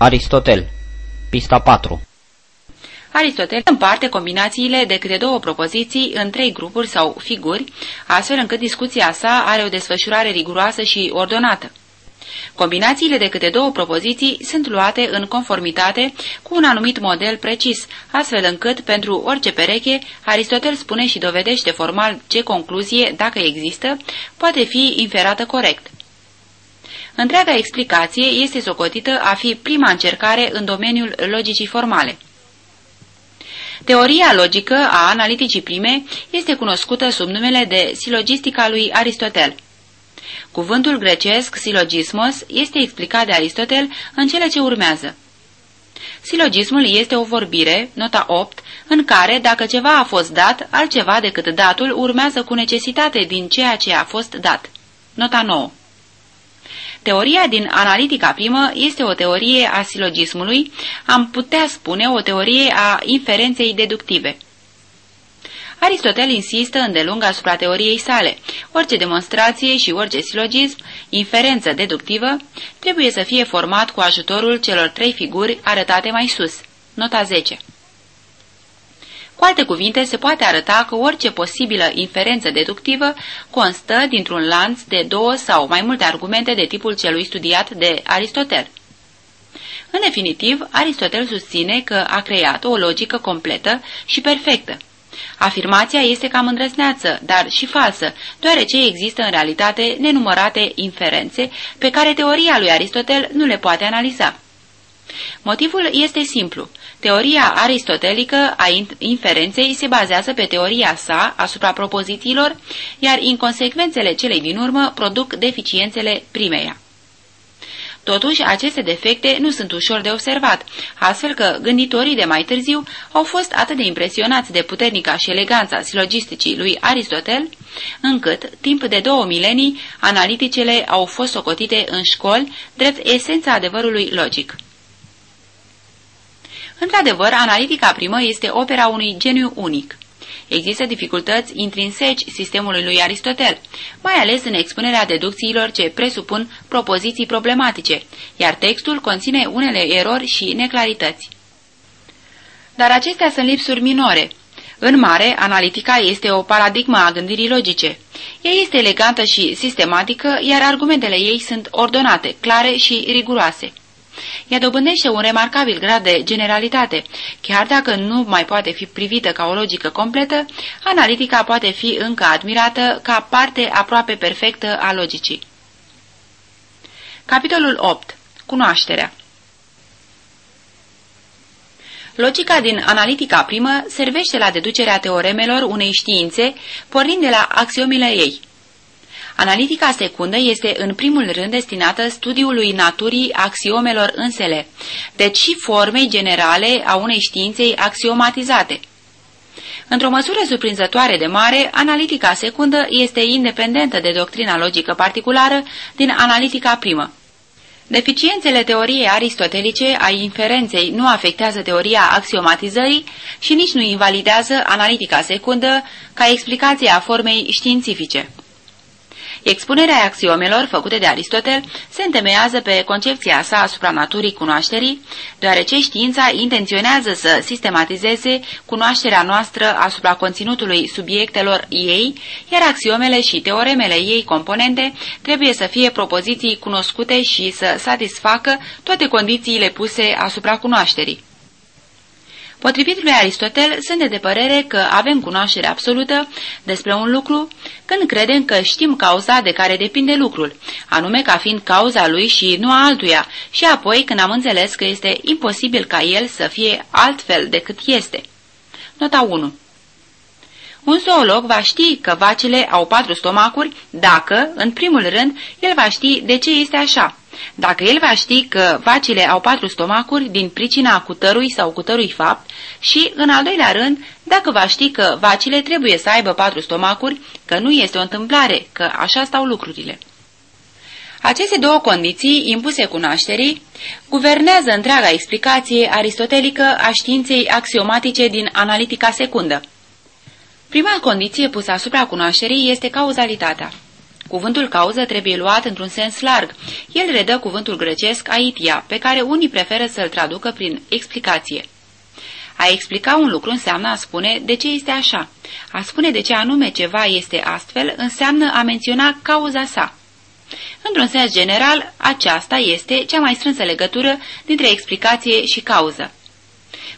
Aristotel Pista 4 Aristotel împarte combinațiile de câte două propoziții în trei grupuri sau figuri, astfel încât discuția sa are o desfășurare riguroasă și ordonată. Combinațiile de câte două propoziții sunt luate în conformitate cu un anumit model precis, astfel încât, pentru orice pereche, Aristotel spune și dovedește formal ce concluzie, dacă există, poate fi inferată corect. Întreaga explicație este socotită a fi prima încercare în domeniul logicii formale. Teoria logică a analiticii prime este cunoscută sub numele de silogistica lui Aristotel. Cuvântul grecesc silogismos este explicat de Aristotel în cele ce urmează. Silogismul este o vorbire, nota 8, în care, dacă ceva a fost dat, altceva decât datul urmează cu necesitate din ceea ce a fost dat. Nota 9. Teoria din analitica primă este o teorie a silogismului, am putea spune o teorie a inferenței deductive. Aristotel insistă îndelung asupra teoriei sale. Orice demonstrație și orice silogism, inferență deductivă, trebuie să fie format cu ajutorul celor trei figuri arătate mai sus. Nota 10 cu alte cuvinte, se poate arăta că orice posibilă inferență deductivă constă dintr-un lanț de două sau mai multe argumente de tipul celui studiat de Aristotel. În definitiv, Aristotel susține că a creat o logică completă și perfectă. Afirmația este cam îndrăzneață, dar și falsă, deoarece există în realitate nenumărate inferențe pe care teoria lui Aristotel nu le poate analiza. Motivul este simplu. Teoria aristotelică a inferenței se bazează pe teoria sa asupra propozițiilor, iar inconsecvențele celei din urmă produc deficiențele primeia. Totuși, aceste defecte nu sunt ușor de observat, astfel că gânditorii de mai târziu au fost atât de impresionați de puternica și eleganța silogisticii lui Aristotel, încât, timp de două milenii, analiticele au fost socotite în școli drept esența adevărului logic. Într-adevăr, analitica primă este opera unui geniu unic. Există dificultăți intrinseci sistemului lui Aristotel, mai ales în expunerea deducțiilor ce presupun propoziții problematice, iar textul conține unele erori și neclarități. Dar acestea sunt lipsuri minore. În mare, analitica este o paradigmă a gândirii logice. Ea este elegantă și sistematică, iar argumentele ei sunt ordonate, clare și riguroase. Ea dobândește un remarcabil grad de generalitate. Chiar dacă nu mai poate fi privită ca o logică completă, analitica poate fi încă admirată ca parte aproape perfectă a logicii. Capitolul 8. Cunoașterea Logica din analitica primă servește la deducerea teoremelor unei științe, pornind de la axiomile ei. Analitica secundă este în primul rând destinată studiului naturii axiomelor însele, deci și formei generale a unei științei axiomatizate. Într-o măsură surprinzătoare de mare, analitica secundă este independentă de doctrina logică particulară din analitica primă. Deficiențele teoriei aristotelice a inferenței nu afectează teoria axiomatizării și nici nu invalidează analitica secundă ca explicație a formei științifice. Expunerea axiomelor făcute de Aristotel se întemeiază pe concepția sa asupra naturii cunoașterii, deoarece știința intenționează să sistematizeze cunoașterea noastră asupra conținutului subiectelor ei, iar axiomele și teoremele ei componente trebuie să fie propoziții cunoscute și să satisfacă toate condițiile puse asupra cunoașterii. Potrivit lui Aristotel, sunt de părere că avem cunoaștere absolută despre un lucru când credem că știm cauza de care depinde lucrul, anume ca fiind cauza lui și nu a altuia, și apoi când am înțeles că este imposibil ca el să fie altfel decât este. Nota 1 un zoolog va ști că vacile au patru stomacuri dacă, în primul rând, el va ști de ce este așa. Dacă el va ști că vacile au patru stomacuri din pricina cutărui sau cutărui fapt și, în al doilea rând, dacă va ști că vacile trebuie să aibă patru stomacuri, că nu este o întâmplare, că așa stau lucrurile. Aceste două condiții, impuse cunoașterii, guvernează întreaga explicație aristotelică a științei axiomatice din analitica secundă. Prima condiție pusă asupra cunoașterii este cauzalitatea. Cuvântul cauză trebuie luat într-un sens larg. El redă cuvântul grecesc aitia, pe care unii preferă să-l traducă prin explicație. A explica un lucru înseamnă a spune de ce este așa. A spune de ce anume ceva este astfel înseamnă a menționa cauza sa. Într-un sens general, aceasta este cea mai strânsă legătură dintre explicație și cauză.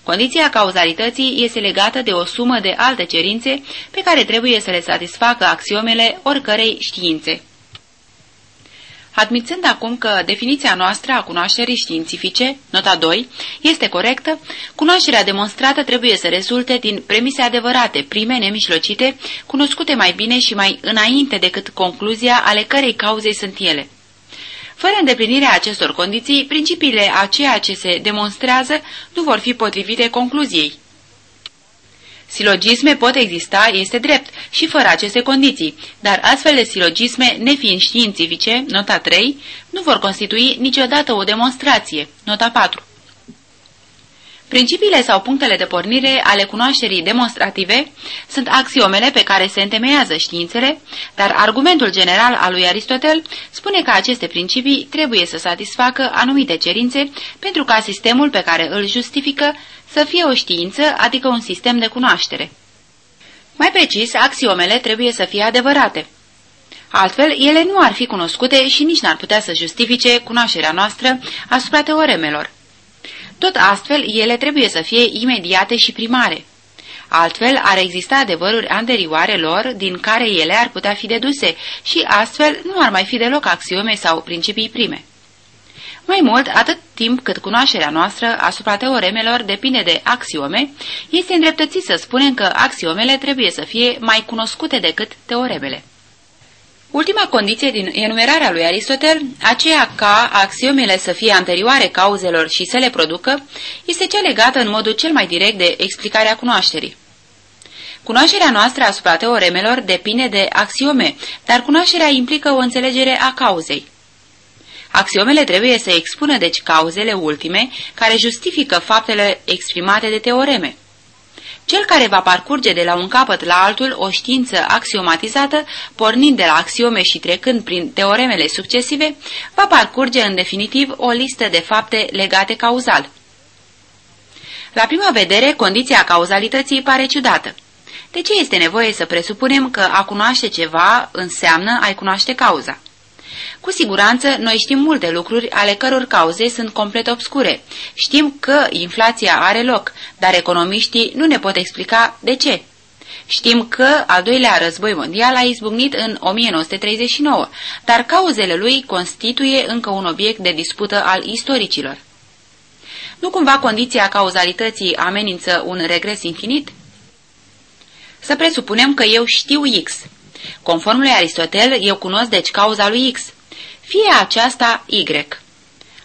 Condiția cauzalității este legată de o sumă de alte cerințe pe care trebuie să le satisfacă axiomele oricărei științe. Admițând acum că definiția noastră a cunoașterii științifice, nota 2, este corectă, cunoașterea demonstrată trebuie să rezulte din premise adevărate, prime, nemijlocite, cunoscute mai bine și mai înainte decât concluzia ale cărei cauzei sunt ele. Fără îndeplinirea acestor condiții, principiile a ceea ce se demonstrează nu vor fi potrivite concluziei. Silogisme pot exista, este drept, și fără aceste condiții, dar astfel de silogisme, nefiind științifice, nota 3, nu vor constitui niciodată o demonstrație, nota 4. Principiile sau punctele de pornire ale cunoașterii demonstrative sunt axiomele pe care se întemeiază științele, dar argumentul general al lui Aristotel spune că aceste principii trebuie să satisfacă anumite cerințe pentru ca sistemul pe care îl justifică să fie o știință, adică un sistem de cunoaștere. Mai precis, axiomele trebuie să fie adevărate. Altfel, ele nu ar fi cunoscute și nici n-ar putea să justifice cunoașterea noastră asupra teoremelor. Tot astfel, ele trebuie să fie imediate și primare. Altfel, ar exista adevăruri anterioare lor din care ele ar putea fi deduse și astfel nu ar mai fi deloc axiome sau principii prime. Mai mult, atât timp cât cunoașterea noastră asupra teoremelor depinde de axiome, este îndreptățit să spunem că axiomele trebuie să fie mai cunoscute decât teoremele. Ultima condiție din enumerarea lui Aristotel, aceea ca axiomele să fie anterioare cauzelor și să le producă, este cea legată în modul cel mai direct de explicarea cunoașterii. Cunoașterea noastră asupra teoremelor depinde de axiome, dar cunoașterea implică o înțelegere a cauzei. Axiomele trebuie să expună deci cauzele ultime care justifică faptele exprimate de teoreme. Cel care va parcurge de la un capăt la altul o știință axiomatizată, pornind de la axiome și trecând prin teoremele succesive, va parcurge în definitiv o listă de fapte legate cauzal. La prima vedere, condiția cauzalității pare ciudată. De ce este nevoie să presupunem că a cunoaște ceva înseamnă a-i cunoaște cauza? Cu siguranță, noi știm multe lucruri ale căror cauze sunt complet obscure. Știm că inflația are loc, dar economiștii nu ne pot explica de ce. Știm că al doilea război mondial a izbucnit în 1939, dar cauzele lui constituie încă un obiect de dispută al istoricilor. Nu cumva condiția cauzalității amenință un regres infinit? Să presupunem că eu știu X. Conform lui Aristotel, eu cunosc deci cauza lui X fie aceasta Y.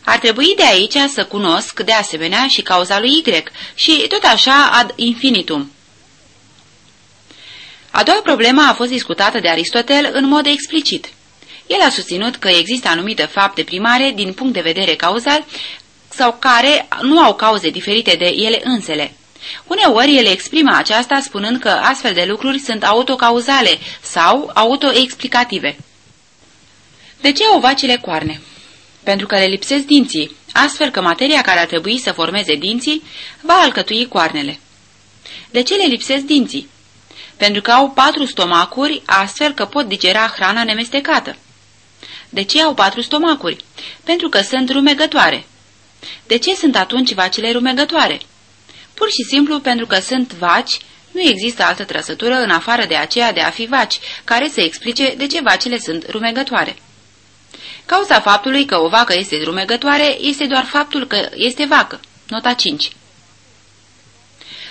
Ar trebui de aici să cunosc de asemenea și cauza lui Y și tot așa ad infinitum. A doua problemă a fost discutată de Aristotel în mod explicit. El a susținut că există anumite fapte primare din punct de vedere cauzal sau care nu au cauze diferite de ele însele. Uneori ele exprimă aceasta spunând că astfel de lucruri sunt autocauzale sau autoexplicative. De ce au vacile coarne? Pentru că le lipsesc dinții, astfel că materia care ar trebui să formeze dinții va alcătui coarnele. De ce le lipsesc dinții? Pentru că au patru stomacuri, astfel că pot digera hrana nemestecată. De ce au patru stomacuri? Pentru că sunt rumegătoare. De ce sunt atunci vacile rumegătoare? Pur și simplu pentru că sunt vaci, nu există altă trăsătură în afară de aceea de a fi vaci, care să explice de ce vacile sunt rumegătoare. Cauza faptului că o vacă este drumegătoare este doar faptul că este vacă. Nota 5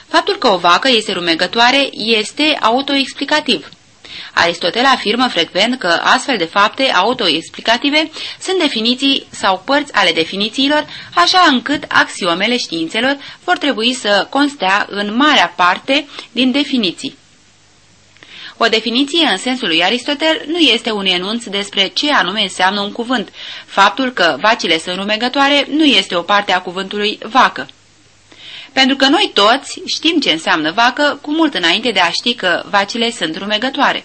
Faptul că o vacă este rumegătoare este autoexplicativ. Aristotel afirmă frecvent că astfel de fapte autoexplicative sunt definiții sau părți ale definițiilor, așa încât axiomele științelor vor trebui să constea în marea parte din definiții. O definiție în sensul lui Aristotel nu este un enunț despre ce anume înseamnă un cuvânt. Faptul că vacile sunt rumegătoare nu este o parte a cuvântului vacă. Pentru că noi toți știm ce înseamnă vacă cu mult înainte de a ști că vacile sunt rumegătoare.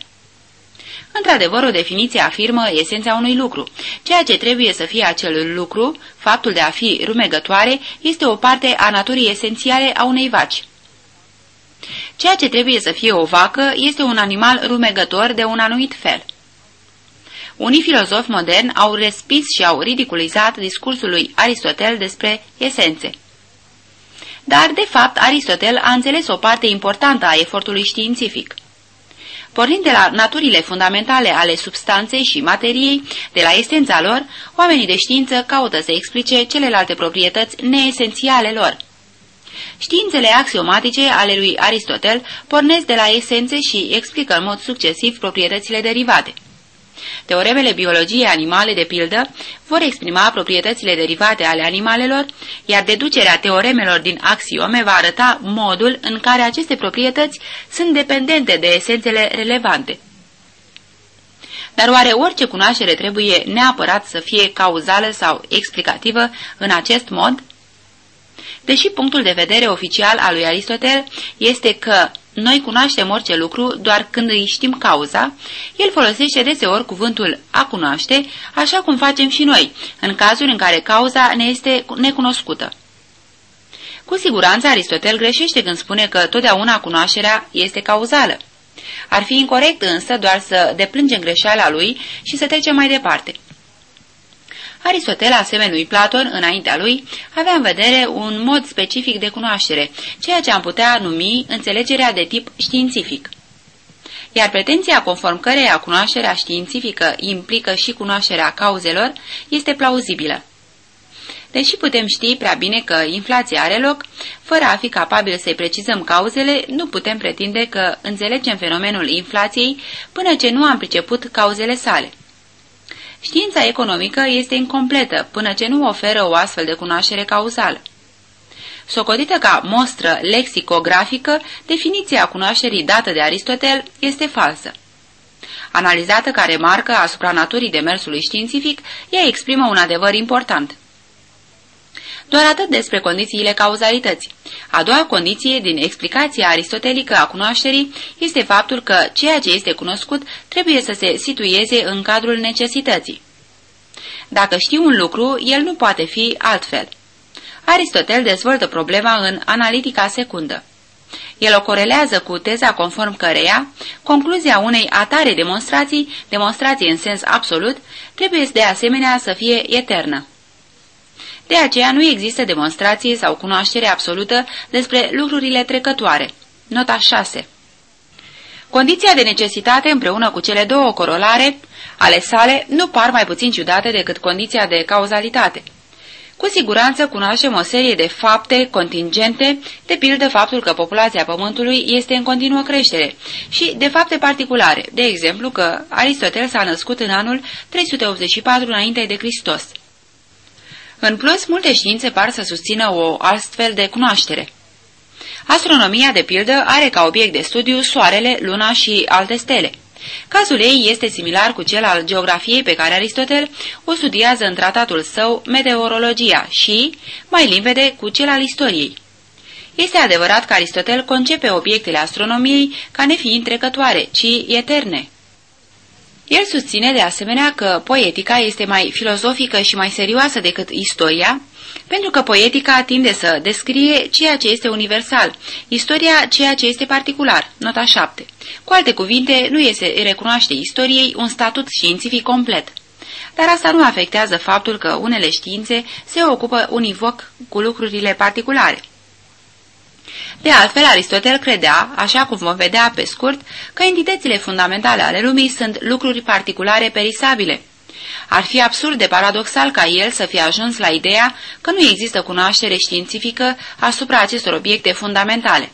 Într-adevăr, o definiție afirmă esența unui lucru. Ceea ce trebuie să fie acel lucru, faptul de a fi rumegătoare, este o parte a naturii esențiale a unei vaci. Ceea ce trebuie să fie o vacă este un animal rumegător de un anumit fel. Unii filozofi moderni au respins și au ridiculizat discursul lui Aristotel despre esențe. Dar, de fapt, Aristotel a înțeles o parte importantă a efortului științific. Pornind de la naturile fundamentale ale substanței și materiei, de la esența lor, oamenii de știință caută să explice celelalte proprietăți neesențiale lor. Științele axiomatice ale lui Aristotel pornesc de la esențe și explică în mod succesiv proprietățile derivate. Teoremele biologiei animale, de pildă, vor exprima proprietățile derivate ale animalelor, iar deducerea teoremelor din axiome va arăta modul în care aceste proprietăți sunt dependente de esențele relevante. Dar oare orice cunoaștere trebuie neapărat să fie cauzală sau explicativă în acest mod? Deși punctul de vedere oficial al lui Aristotel este că noi cunoaștem orice lucru doar când îi știm cauza, el folosește deseori cuvântul a cunoaște, așa cum facem și noi, în cazuri în care cauza ne este necunoscută. Cu siguranță Aristotel greșește când spune că totdeauna cunoașterea este cauzală. Ar fi incorrect însă doar să deplângem greșeala lui și să trecem mai departe. Aristotel, asemenea lui Platon, înaintea lui, avea în vedere un mod specific de cunoaștere, ceea ce am putea numi înțelegerea de tip științific. Iar pretenția conform căreia cunoașterea științifică implică și cunoașterea cauzelor este plauzibilă. Deși putem ști prea bine că inflația are loc, fără a fi capabil să-i precizăm cauzele, nu putem pretinde că înțelegem fenomenul inflației până ce nu am priceput cauzele sale. Știința economică este incompletă până ce nu oferă o astfel de cunoaștere cauzală. Socodită ca mostră lexicografică, definiția cunoașterii dată de Aristotel este falsă. Analizată ca remarcă asupra naturii demersului științific, ea exprimă un adevăr important. Doar atât despre condițiile cauzalității. A doua condiție din explicația aristotelică a cunoașterii este faptul că ceea ce este cunoscut trebuie să se situeze în cadrul necesității. Dacă știi un lucru, el nu poate fi altfel. Aristotel dezvoltă problema în analitica secundă. El o corelează cu teza conform căreia concluzia unei atare demonstrații, demonstrație în sens absolut, trebuie de asemenea să fie eternă. De aceea nu există demonstrație sau cunoaștere absolută despre lucrurile trecătoare. Nota 6 Condiția de necesitate împreună cu cele două corolare ale sale nu par mai puțin ciudate decât condiția de cauzalitate. Cu siguranță cunoaștem o serie de fapte contingente, de pildă faptul că populația Pământului este în continuă creștere, și de fapte particulare, de exemplu că Aristotel s-a născut în anul 384 înainte de Hristos. În plus, multe științe par să susțină o astfel de cunoaștere. Astronomia, de pildă, are ca obiect de studiu soarele, luna și alte stele. Cazul ei este similar cu cel al geografiei pe care Aristotel o studiază în tratatul său Meteorologia și, mai limpede, cu cel al istoriei. Este adevărat că Aristotel concepe obiectele astronomiei ca nefiind trecătoare, ci eterne. El susține de asemenea că poetica este mai filozofică și mai serioasă decât istoria, pentru că poetica tinde să descrie ceea ce este universal, istoria ceea ce este particular, nota 7. Cu alte cuvinte, nu este recunoaște istoriei un statut științific complet. Dar asta nu afectează faptul că unele științe se ocupă univoc cu lucrurile particulare. De altfel, Aristotel credea, așa cum vom vedea pe scurt, că entitățile fundamentale ale lumii sunt lucruri particulare perisabile. Ar fi absurd de paradoxal ca el să fie ajuns la ideea că nu există cunoaștere științifică asupra acestor obiecte fundamentale.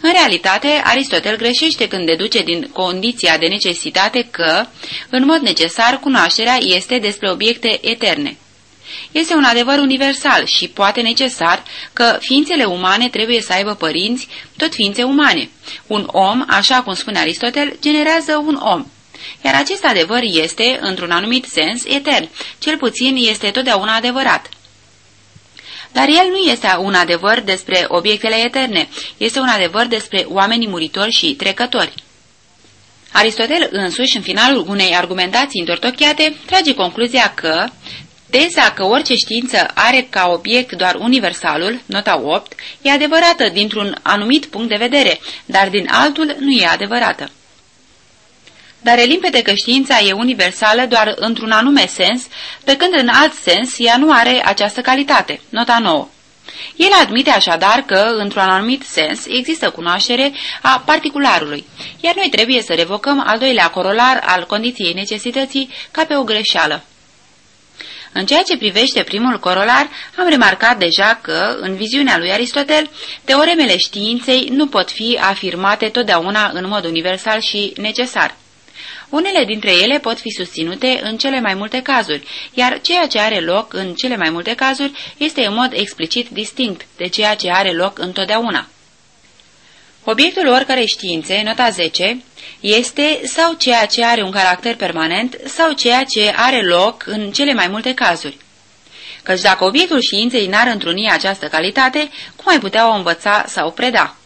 În realitate, Aristotel greșește când deduce din condiția de necesitate că, în mod necesar, cunoașterea este despre obiecte eterne. Este un adevăr universal și poate necesar că ființele umane trebuie să aibă părinți, tot ființe umane. Un om, așa cum spune Aristotel, generează un om. Iar acest adevăr este, într-un anumit sens, etern, cel puțin este totdeauna adevărat. Dar el nu este un adevăr despre obiectele eterne, este un adevăr despre oamenii muritori și trecători. Aristotel însuși, în finalul unei argumentații întortocheate, trage concluzia că Teza că orice știință are ca obiect doar universalul, nota 8, e adevărată dintr-un anumit punct de vedere, dar din altul nu e adevărată. Dar e limpede că știința e universală doar într-un anume sens, pe când în alt sens ea nu are această calitate, nota 9. El admite așadar că, într-un anumit sens, există cunoaștere a particularului, iar noi trebuie să revocăm al doilea corolar al condiției necesității ca pe o greșeală. În ceea ce privește primul corolar, am remarcat deja că, în viziunea lui Aristotel, teoremele științei nu pot fi afirmate totdeauna în mod universal și necesar. Unele dintre ele pot fi susținute în cele mai multe cazuri, iar ceea ce are loc în cele mai multe cazuri este în mod explicit distinct de ceea ce are loc întotdeauna. Obiectul oricărei științe, nota 10, este sau ceea ce are un caracter permanent sau ceea ce are loc în cele mai multe cazuri. Căci dacă obiectul științei n-ar întruni această calitate, cum ai putea o învăța sau preda?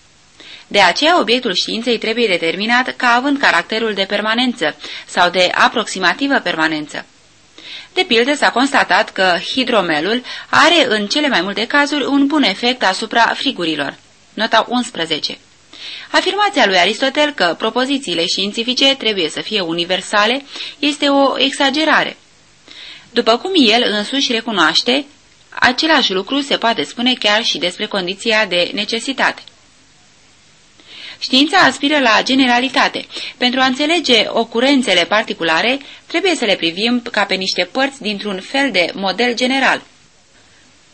De aceea, obiectul științei trebuie determinat ca având caracterul de permanență sau de aproximativă permanență. De pildă, s-a constatat că hidromelul are în cele mai multe cazuri un bun efect asupra frigurilor. Nota 11 Afirmația lui Aristotel că propozițiile științifice trebuie să fie universale este o exagerare. După cum el însuși recunoaște, același lucru se poate spune chiar și despre condiția de necesitate. Știința aspiră la generalitate. Pentru a înțelege ocurențele particulare, trebuie să le privim ca pe niște părți dintr-un fel de model general.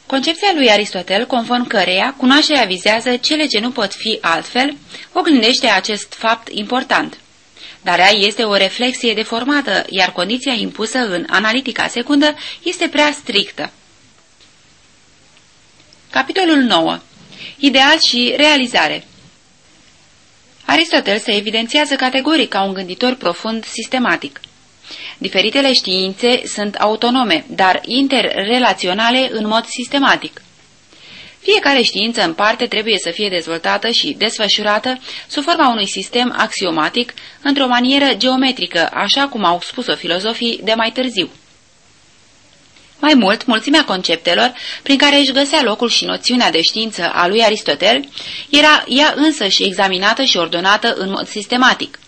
Concepția lui Aristotel, conform căreia cunoașterea vizează cele ce nu pot fi altfel, oglindește acest fapt important. Dar ea este o reflexie deformată, iar condiția impusă în analitica secundă este prea strictă. Capitolul 9. Ideal și realizare Aristotel se evidențiază categoric ca un gânditor profund sistematic. Diferitele științe sunt autonome, dar interrelaționale în mod sistematic. Fiecare știință în parte trebuie să fie dezvoltată și desfășurată sub forma unui sistem axiomatic, într-o manieră geometrică, așa cum au spus-o filozofii de mai târziu. Mai mult, mulțimea conceptelor, prin care își găsea locul și noțiunea de știință a lui Aristotel, era ea însă și examinată și ordonată în mod sistematic.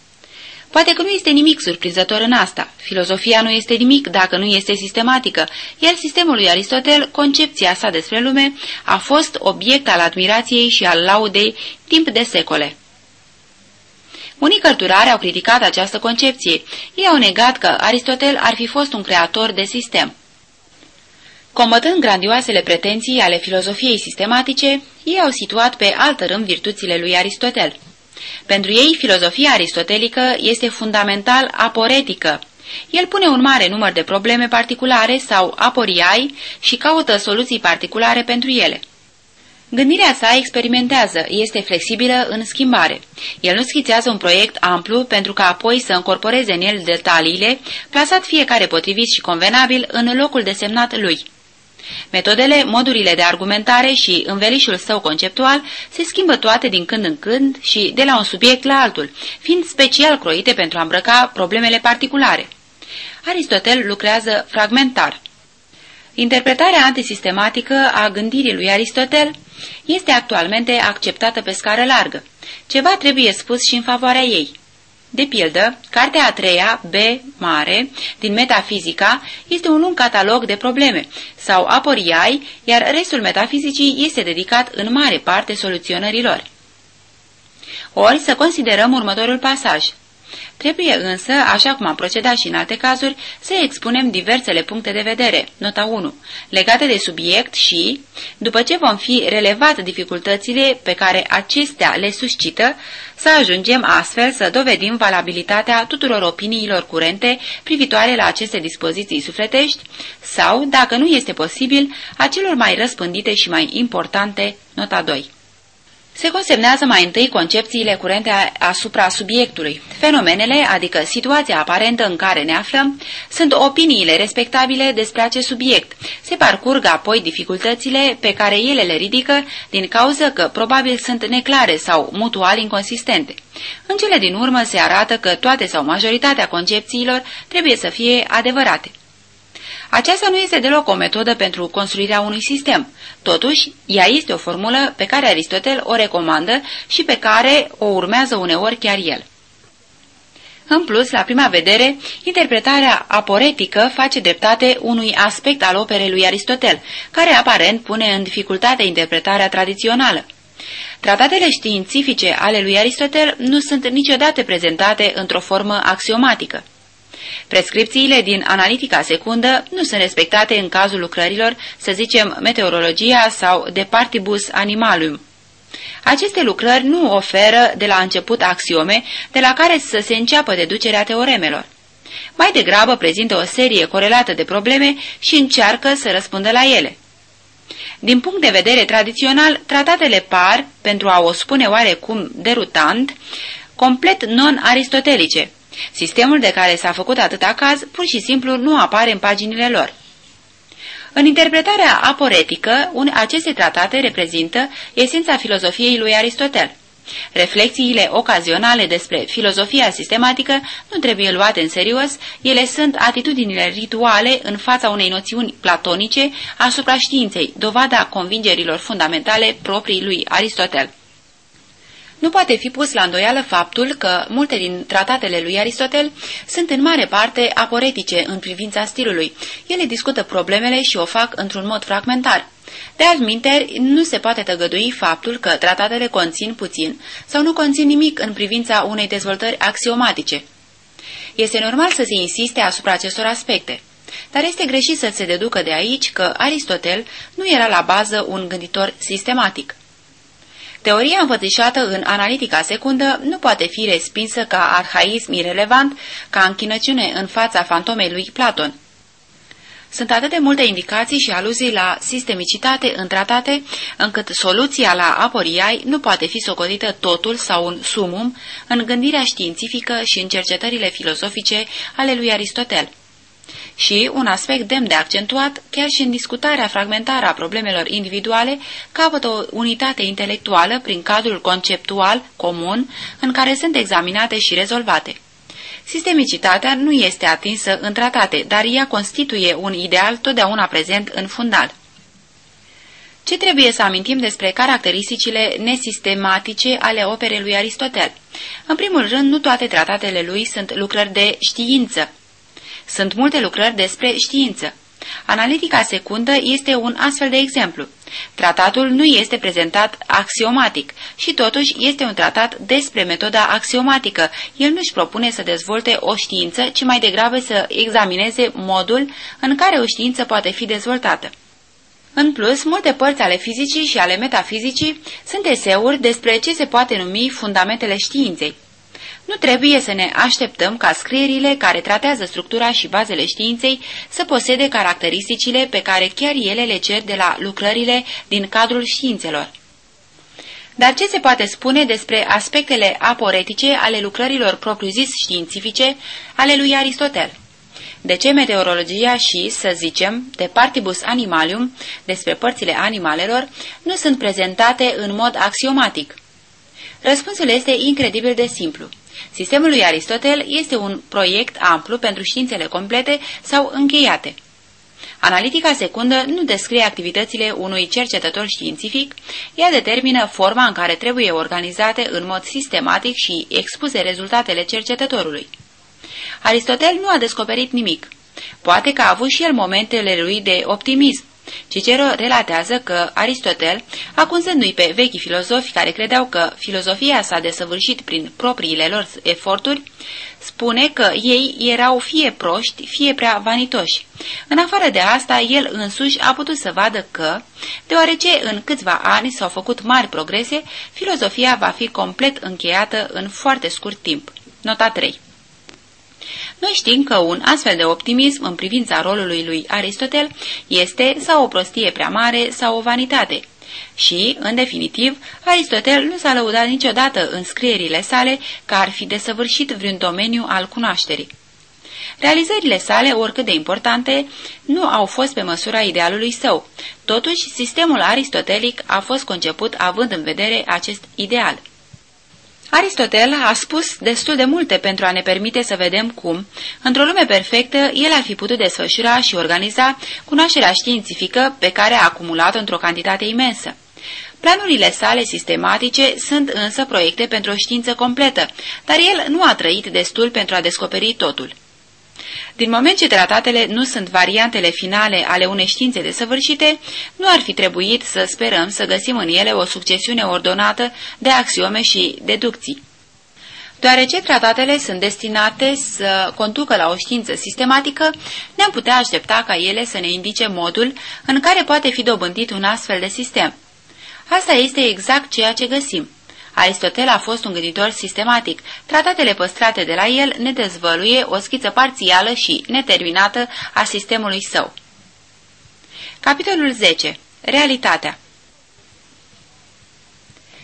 Poate că nu este nimic surprinzător în asta. Filozofia nu este nimic dacă nu este sistematică, iar sistemul lui Aristotel, concepția sa despre lume, a fost obiect al admirației și al laudei timp de secole. Unii cărturari au criticat această concepție. Ei au negat că Aristotel ar fi fost un creator de sistem. Combătând grandioasele pretenții ale filozofiei sistematice, ei au situat pe altă rând virtuțile lui Aristotel. Pentru ei, filozofia aristotelică este fundamental aporetică. El pune un mare număr de probleme particulare sau aporiai și caută soluții particulare pentru ele. Gândirea sa experimentează, este flexibilă în schimbare. El nu schițează un proiect amplu pentru ca apoi să încorporeze în el detaliile, plasat fiecare potrivit și convenabil în locul desemnat lui. Metodele, modurile de argumentare și învelișul său conceptual se schimbă toate din când în când și de la un subiect la altul, fiind special croite pentru a îmbrăca problemele particulare. Aristotel lucrează fragmentar. Interpretarea antisistematică a gândirii lui Aristotel este actualmente acceptată pe scară largă. Ceva trebuie spus și în favoarea ei. De pildă, cartea a treia, B mare, din Metafizica, este un lung catalog de probleme, sau aporiai, iar restul metafizicii este dedicat în mare parte soluționărilor. Ori să considerăm următorul pasaj. Trebuie însă, așa cum am procedat și în alte cazuri, să expunem diversele puncte de vedere, nota 1, legate de subiect și, după ce vom fi relevat dificultățile pe care acestea le suscită, să ajungem astfel să dovedim valabilitatea tuturor opiniilor curente privitoare la aceste dispoziții sufletești sau, dacă nu este posibil, a celor mai răspândite și mai importante, nota 2. Se consemnează mai întâi concepțiile curente asupra subiectului. Fenomenele, adică situația aparentă în care ne aflăm, sunt opiniile respectabile despre acest subiect. Se parcurg apoi dificultățile pe care ele le ridică din cauză că probabil sunt neclare sau mutual inconsistente. În cele din urmă se arată că toate sau majoritatea concepțiilor trebuie să fie adevărate. Aceasta nu este deloc o metodă pentru construirea unui sistem. Totuși, ea este o formulă pe care Aristotel o recomandă și pe care o urmează uneori chiar el. În plus, la prima vedere, interpretarea aporetică face dreptate unui aspect al operei lui Aristotel, care aparent pune în dificultate interpretarea tradițională. Tratatele științifice ale lui Aristotel nu sunt niciodată prezentate într-o formă axiomatică. Prescripțiile din analitica secundă nu sunt respectate în cazul lucrărilor, să zicem, meteorologia sau de partibus animalum. Aceste lucrări nu oferă de la început axiome de la care să se înceapă deducerea teoremelor. Mai degrabă prezintă o serie corelată de probleme și încearcă să răspundă la ele. Din punct de vedere tradițional, tratatele par, pentru a o spune oarecum derutant, complet non-aristotelice, Sistemul de care s-a făcut atâta caz pur și simplu nu apare în paginile lor. În interpretarea aporetică, un, aceste tratate reprezintă esența filozofiei lui Aristotel. Reflexiile ocazionale despre filozofia sistematică nu trebuie luate în serios, ele sunt atitudinile rituale în fața unei noțiuni platonice asupra științei, dovada convingerilor fundamentale proprii lui Aristotel. Nu poate fi pus la îndoială faptul că multe din tratatele lui Aristotel sunt în mare parte aporetice în privința stilului. Ele discută problemele și o fac într-un mod fragmentar. De altminteri, nu se poate tăgădui faptul că tratatele conțin puțin sau nu conțin nimic în privința unei dezvoltări axiomatice. Este normal să se insiste asupra acestor aspecte. Dar este greșit să se deducă de aici că Aristotel nu era la bază un gânditor sistematic. Teoria învățișată în analitica secundă nu poate fi respinsă ca arhaism irelevant, ca închinăciune în fața fantomei lui Platon. Sunt atât de multe indicații și aluzii la sistemicitate în tratate, încât soluția la aporiai nu poate fi socotită totul sau un sumum în gândirea științifică și în cercetările filozofice ale lui Aristotel. Și, un aspect demn de accentuat, chiar și în discutarea fragmentară a problemelor individuale, capătă o unitate intelectuală prin cadrul conceptual comun în care sunt examinate și rezolvate. Sistemicitatea nu este atinsă în tratate, dar ea constituie un ideal totdeauna prezent în fundal. Ce trebuie să amintim despre caracteristicile nesistematice ale operei lui Aristotel? În primul rând, nu toate tratatele lui sunt lucrări de știință, sunt multe lucrări despre știință. Analitica secundă este un astfel de exemplu. Tratatul nu este prezentat axiomatic și totuși este un tratat despre metoda axiomatică. El nu-și propune să dezvolte o știință, ci mai degrabă să examineze modul în care o știință poate fi dezvoltată. În plus, multe părți ale fizicii și ale metafizicii sunt eseuri despre ce se poate numi fundamentele științei. Nu trebuie să ne așteptăm ca scrierile care tratează structura și bazele științei să posede caracteristicile pe care chiar ele le cer de la lucrările din cadrul științelor. Dar ce se poate spune despre aspectele aporetice ale lucrărilor propriu-zis științifice ale lui Aristotel? De ce meteorologia și, să zicem, de partibus animalium, despre părțile animalelor, nu sunt prezentate în mod axiomatic? Răspunsul este incredibil de simplu. Sistemul lui Aristotel este un proiect amplu pentru științele complete sau încheiate. Analitica secundă nu descrie activitățile unui cercetător științific, ea determină forma în care trebuie organizate în mod sistematic și expuse rezultatele cercetătorului. Aristotel nu a descoperit nimic. Poate că a avut și el momentele lui de optimism, Cicero relatează că Aristotel, acuzându-i pe vechi filozofi care credeau că filozofia s-a desăvârșit prin propriile lor eforturi, spune că ei erau fie proști, fie prea vanitoși. În afară de asta, el însuși a putut să vadă că, deoarece în câțiva ani s-au făcut mari progrese, filozofia va fi complet încheiată în foarte scurt timp. Nota 3 Noi știm că un astfel de optimism în privința rolului lui Aristotel este sau o prostie prea mare sau o vanitate. Și, în definitiv, Aristotel nu s-a lăudat niciodată în scrierile sale că ar fi desăvârșit vreun domeniu al cunoașterii. Realizările sale, oricât de importante, nu au fost pe măsura idealului său. Totuși, sistemul aristotelic a fost conceput având în vedere acest ideal. Aristotel a spus destul de multe pentru a ne permite să vedem cum, într-o lume perfectă, el ar fi putut desfășura și organiza cunoașterea științifică pe care a acumulat-o într-o cantitate imensă. Planurile sale sistematice sunt însă proiecte pentru o știință completă, dar el nu a trăit destul pentru a descoperi totul. Din moment ce tratatele nu sunt variantele finale ale unei științe desăvârșite, nu ar fi trebuit să sperăm să găsim în ele o succesiune ordonată de axiome și deducții. Deoarece tratatele sunt destinate să conducă la o știință sistematică, ne-am putea aștepta ca ele să ne indice modul în care poate fi dobândit un astfel de sistem. Asta este exact ceea ce găsim. Aristotel a fost un gânditor sistematic. Tratatele păstrate de la el ne dezvăluie o schiță parțială și neterminată a sistemului său. Capitolul 10. Realitatea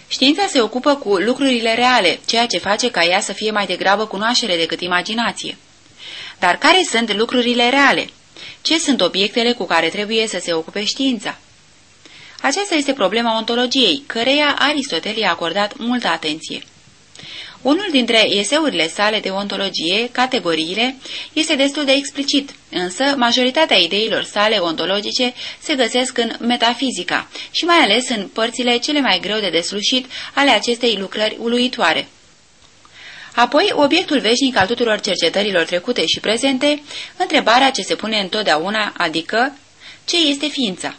Știința se ocupă cu lucrurile reale, ceea ce face ca ea să fie mai degrabă cunoaștere decât imaginație. Dar care sunt lucrurile reale? Ce sunt obiectele cu care trebuie să se ocupe știința? Aceasta este problema ontologiei, căreia Aristotel i-a acordat multă atenție. Unul dintre eseurile sale de ontologie, categoriile, este destul de explicit, însă majoritatea ideilor sale ontologice se găsesc în metafizica și mai ales în părțile cele mai greu de deslușit ale acestei lucrări uluitoare. Apoi, obiectul veșnic al tuturor cercetărilor trecute și prezente, întrebarea ce se pune întotdeauna, adică, ce este ființa?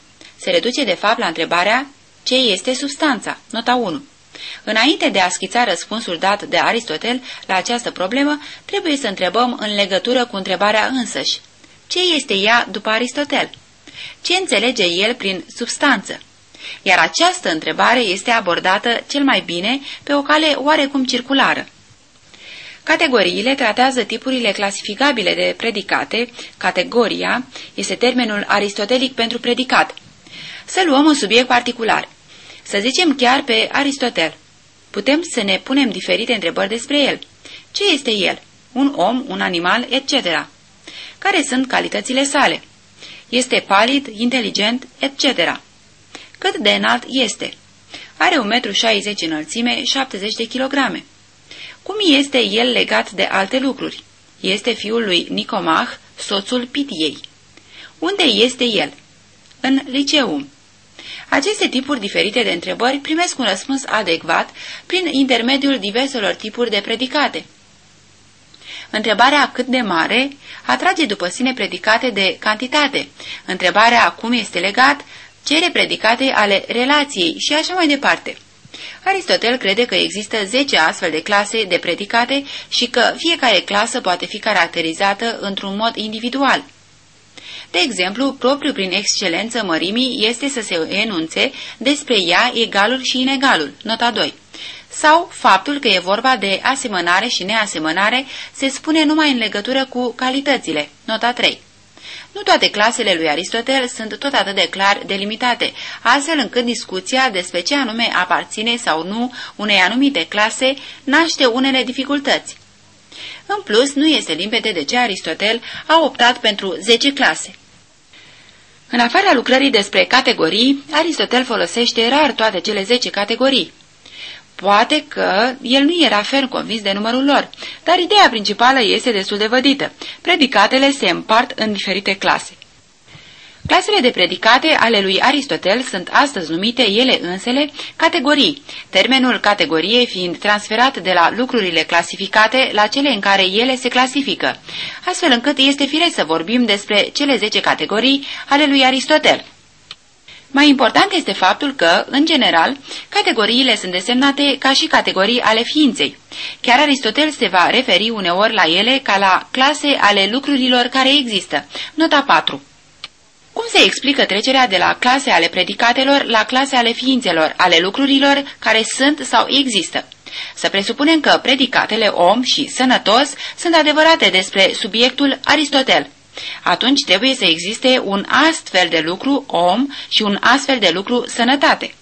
Se reduce de fapt la întrebarea ce este substanța, nota 1. Înainte de a schița răspunsul dat de Aristotel la această problemă, trebuie să întrebăm în legătură cu întrebarea însăși. Ce este ea după Aristotel? Ce înțelege el prin substanță? Iar această întrebare este abordată cel mai bine pe o cale oarecum circulară. Categoriile tratează tipurile clasificabile de predicate, categoria este termenul aristotelic pentru predicat, să luăm un subiect particular. Să zicem chiar pe Aristotel. Putem să ne punem diferite întrebări despre el. Ce este el? Un om, un animal, etc. Care sunt calitățile sale? Este palid, inteligent, etc. Cât de înalt este? Are 1,60 m înălțime, 70 de kilograme. Cum este el legat de alte lucruri? Este fiul lui Nicomach, soțul Pitiei. Unde este el? În liceum. Aceste tipuri diferite de întrebări primesc un răspuns adecvat prin intermediul diverselor tipuri de predicate. Întrebarea cât de mare atrage după sine predicate de cantitate. Întrebarea cum este legat cere predicate ale relației și așa mai departe. Aristotel crede că există 10 astfel de clase de predicate și că fiecare clasă poate fi caracterizată într-un mod individual. De exemplu, propriu prin excelență mărimii este să se enunțe despre ea egalul și inegalul, nota 2. Sau faptul că e vorba de asemănare și neasemănare se spune numai în legătură cu calitățile, nota 3. Nu toate clasele lui Aristotel sunt tot atât de clar delimitate, astfel încât discuția despre ce anume aparține sau nu unei anumite clase naște unele dificultăți. În plus, nu este limpede de ce Aristotel a optat pentru 10 clase. În afara lucrării despre categorii, Aristotel folosește rar toate cele 10 categorii. Poate că el nu era ferm convins de numărul lor, dar ideea principală este destul de vădită. Predicatele se împart în diferite clase. Clasele de predicate ale lui Aristotel sunt astăzi numite ele însele categorii, termenul categorie fiind transferat de la lucrurile clasificate la cele în care ele se clasifică, astfel încât este firesc să vorbim despre cele 10 categorii ale lui Aristotel. Mai important este faptul că, în general, categoriile sunt desemnate ca și categorii ale ființei. Chiar Aristotel se va referi uneori la ele ca la clase ale lucrurilor care există. Nota 4 cum se explică trecerea de la clase ale predicatelor la clase ale ființelor, ale lucrurilor care sunt sau există? Să presupunem că predicatele om și sănătos sunt adevărate despre subiectul Aristotel. Atunci trebuie să existe un astfel de lucru om și un astfel de lucru sănătate.